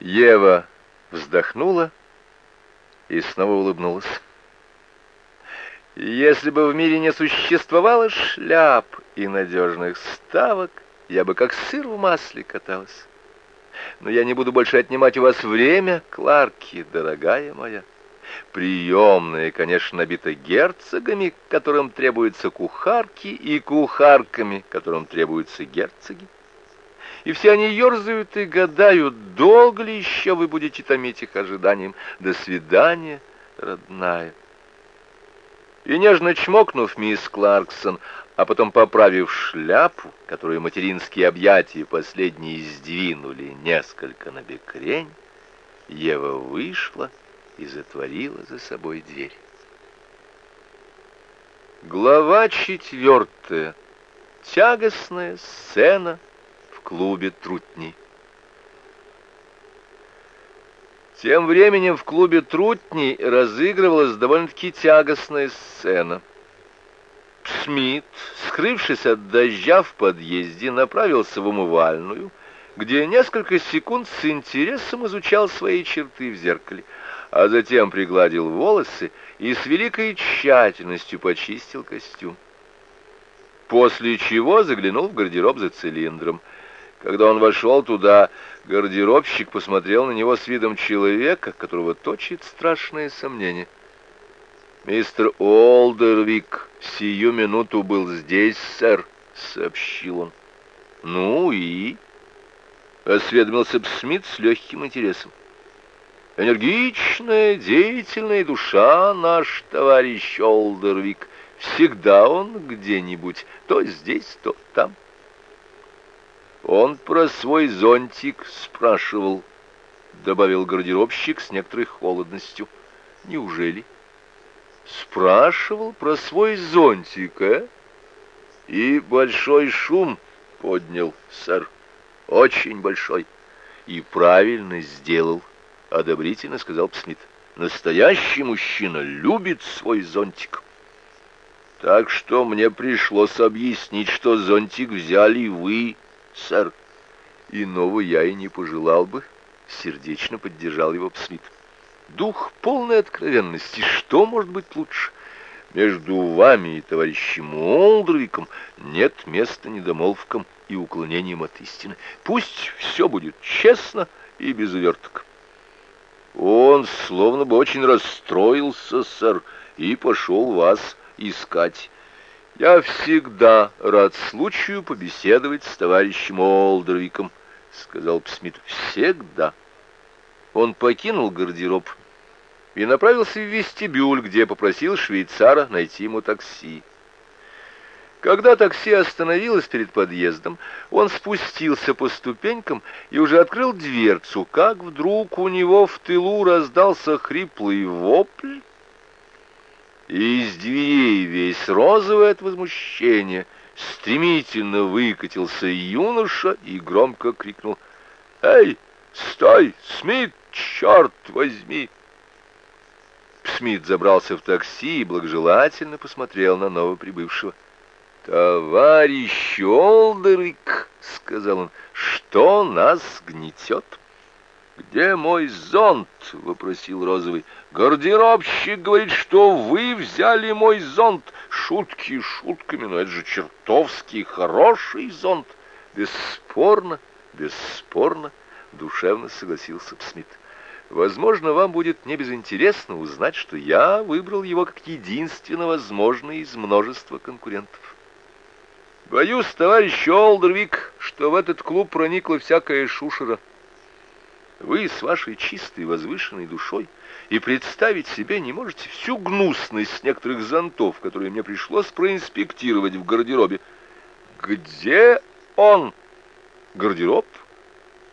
Ева вздохнула и снова улыбнулась. Если бы в мире не существовало шляп и надежных ставок, я бы как сыр в масле каталась. Но я не буду больше отнимать у вас время, Кларки, дорогая моя. Приемная, конечно, набита герцогами, которым требуются кухарки, и кухарками, которым требуются герцоги. И все они ерзают и гадают, долго ли еще вы будете томить их ожиданием. До свидания, родная. И нежно чмокнув мисс Кларксон, а потом поправив шляпу, которую материнские объятия последние сдвинули несколько на бекрень, Ева вышла и затворила за собой дверь. Глава четвертая. Тягостная сцена клубе Трутни. Тем временем в клубе Трутни разыгрывалась довольно-таки тягостная сцена. Смит, скрывшись от дождя в подъезде, направился в умывальную, где несколько секунд с интересом изучал свои черты в зеркале — а затем пригладил волосы и с великой тщательностью почистил костюм. После чего заглянул в гардероб за цилиндром. Когда он вошел туда, гардеробщик посмотрел на него с видом человека, которого точит страшное сомнение. «Мистер Олдервик сию минуту был здесь, сэр», — сообщил он. «Ну и?» — осведомился Смит с легким интересом. Энергичная, деятельная душа наш товарищ Олдервик. Всегда он где-нибудь, то здесь, то там. Он про свой зонтик спрашивал, добавил гардеробщик с некоторой холодностью. Неужели? Спрашивал про свой зонтик, а? И большой шум поднял, сэр, очень большой. И правильно сделал. — одобрительно сказал Псмит. «Настоящий мужчина любит свой зонтик. Так что мне пришлось объяснить, что зонтик взяли вы, сэр. Иного я и не пожелал бы», — сердечно поддержал его Псмит. «Дух полной откровенности. Что может быть лучше?» Между вами и товарищем Олдрвиком нет места недомолвкам и уклонениям от истины. Пусть все будет честно и без уверток. Он словно бы очень расстроился, сэр, и пошел вас искать. Я всегда рад случаю побеседовать с товарищем Олдервиком, сказал Псмит. Всегда. Он покинул гардероб и направился в вестибюль, где попросил швейцара найти ему такси. Когда такси остановилось перед подъездом, он спустился по ступенькам и уже открыл дверцу, как вдруг у него в тылу раздался хриплый вопль, и из дверей весь розовый от возмущения стремительно выкатился юноша и громко крикнул «Эй, стой, Смит, черт возьми!» Смит забрался в такси и благожелательно посмотрел на новоприбывшего. «Товарищ Олдерик», — сказал он, — «что нас гнетет?» «Где мой зонт?» — вопросил Розовый. «Гардеробщик говорит, что вы взяли мой зонт. Шутки шутками, но это же чертовски хороший зонт». «Бесспорно, бесспорно», — душевно согласился Смит. «Возможно, вам будет не безинтересно узнать, что я выбрал его как единственно возможный из множества конкурентов». Боюсь, товарищ Олдервик, что в этот клуб проникла всякая шушера. Вы с вашей чистой возвышенной душой и представить себе не можете всю гнусность некоторых зонтов, которые мне пришлось проинспектировать в гардеробе. Где он? Гардероб?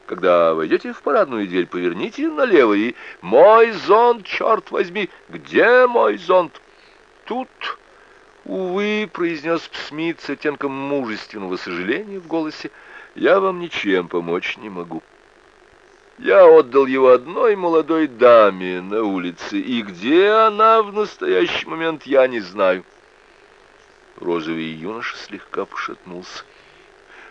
Когда войдете в парадную дверь, поверните налево и... Мой зонт, черт возьми! Где мой зонт? Тут «Увы», — произнес Смит с оттенком мужественного сожаления в голосе, — «я вам ничем помочь не могу. Я отдал его одной молодой даме на улице, и где она в настоящий момент, я не знаю». Розовый юноша слегка пошатнулся.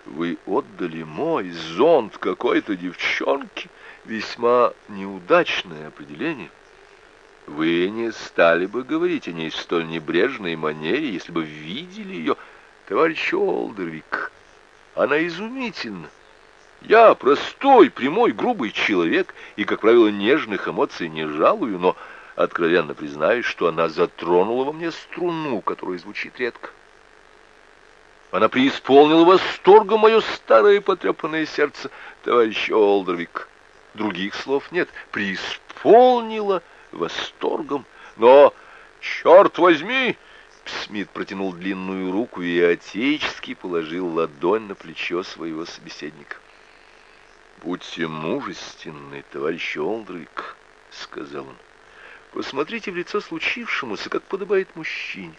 «Вы отдали мой зонт какой-то девчонке?» весьма неудачное определение. Вы не стали бы говорить о ней в столь небрежной манере, если бы видели ее, товарищ Олдервик. Она изумительна. Я простой, прямой, грубый человек, и, как правило, нежных эмоций не жалую, но откровенно признаюсь, что она затронула во мне струну, которая звучит редко. Она преисполнила восторгом мое старое потрепанное сердце, товарищ Олдервик. Других слов нет. Преисполнила восторгом. Но, черт возьми, Смит протянул длинную руку и отечески положил ладонь на плечо своего собеседника. «Будьте мужественны, товарищ Олдрик», — сказал он. «Посмотрите в лицо случившемуся, как подобает мужчине.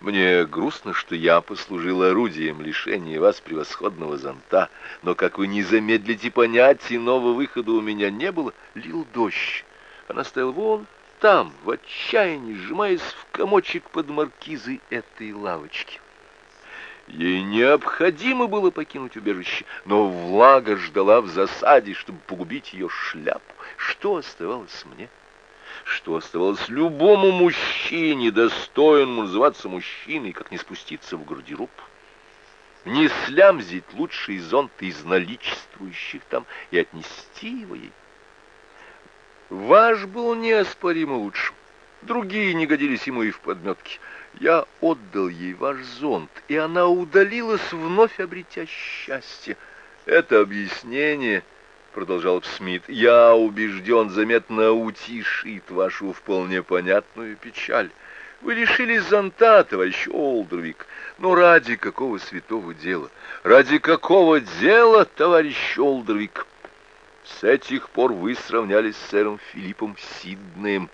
Мне грустно, что я послужил орудием лишения вас превосходного зонта, но, как вы не замедлите понять, иного выхода у меня не было. Лил дождь. Она стояла вон там, в отчаянии, сжимаясь в комочек под маркизой этой лавочки. Ей необходимо было покинуть убежище, но влага ждала в засаде, чтобы погубить ее шляпу. Что оставалось мне? — что оставалось любому мужчине, достойному называться мужчиной, как не спуститься в гардероб, не слямзить лучший зонт из наличествующих там и отнести его ей. Ваш был неоспоримо лучшим, другие не годились ему и в подметке. Я отдал ей ваш зонт, и она удалилась, вновь обретя счастье. Это объяснение — продолжал Смит, — я убежден, заметно утишит вашу вполне понятную печаль. Вы лишились зонта, товарищ Олдервик, но ради какого святого дела? Ради какого дела, товарищ Олдервик? С этих пор вы сравнялись с сэром Филиппом Сиднеем,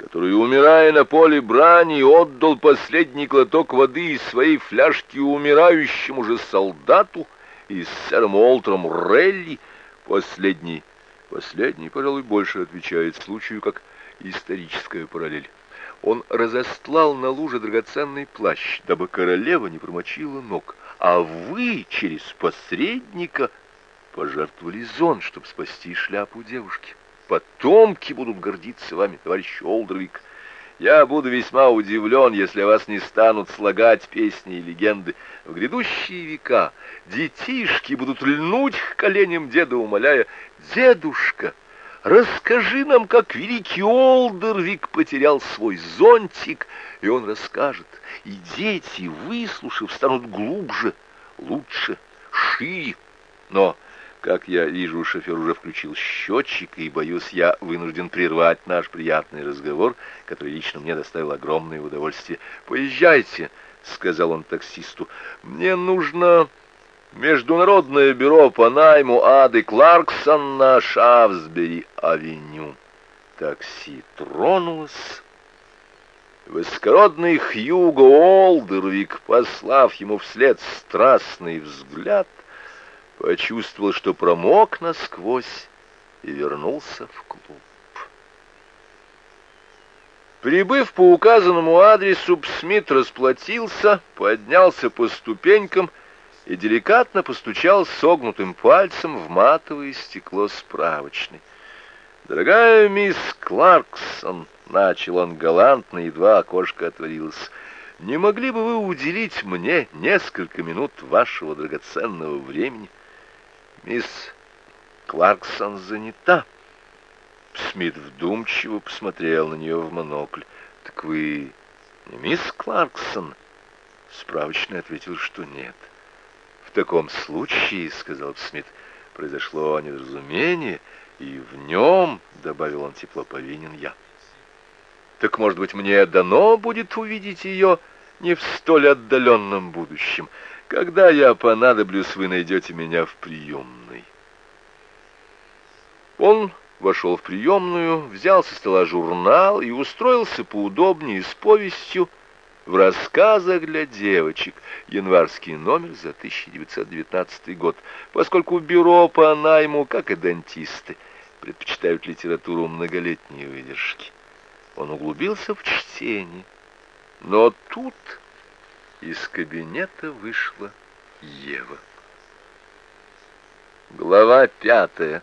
который, умирая на поле брани, отдал последний глоток воды из своей фляжки умирающему же солдату, и с сэром Олтром Релли — Последний, последний, пожалуй, больше отвечает случаю, как историческая параллель. Он разостлал на луже драгоценный плащ, дабы королева не промочила ног, а вы через посредника пожертвовали зон, чтобы спасти шляпу девушки. Потомки будут гордиться вами, товарищ Олдервик. Я буду весьма удивлен, если вас не станут слагать песни и легенды. В грядущие века детишки будут льнуть к коленям деда, умоляя, «Дедушка, расскажи нам, как великий Олдервик потерял свой зонтик». И он расскажет, и дети, выслушав, станут глубже, лучше, шире. Но как я вижу, шофер уже включил счетчик, и, боюсь, я вынужден прервать наш приятный разговор, который лично мне доставил огромное удовольствие. «Поезжайте», — сказал он таксисту, — «мне нужно международное бюро по найму Ады Кларксон на Шафсбери-авеню». Такси тронулось. Высокородный Хьюго Олдервик, послав ему вслед страстный взгляд, почувствовал, что промок насквозь и вернулся в клуб. Прибыв по указанному адресу, Смит расплатился, поднялся по ступенькам и деликатно постучал согнутым пальцем в матовое стекло справочной. «Дорогая мисс Кларксон», — начал он галантно, едва окошко отворилось, — «не могли бы вы уделить мне несколько минут вашего драгоценного времени?» Мисс Кларксон занята. Смит вдумчиво посмотрел на нее в монокль. «Так вы не мисс Кларксон?» Справочный ответил, что нет. «В таком случае, — сказал Смит, — произошло недоразумение, и в нем, — добавил он тепло, — повинен я. Так, может быть, мне дано будет увидеть ее не в столь отдаленном будущем?» Когда я понадоблюсь, вы найдете меня в приемной. Он вошел в приемную, взял со стола журнал и устроился поудобнее с повестью в рассказах для девочек, январский номер за 1919 год, поскольку бюро по найму, как и дантисты, предпочитают литературу многолетней выдержки. Он углубился в чтение, но тут из кабинета вышла Ева. Глава пятая.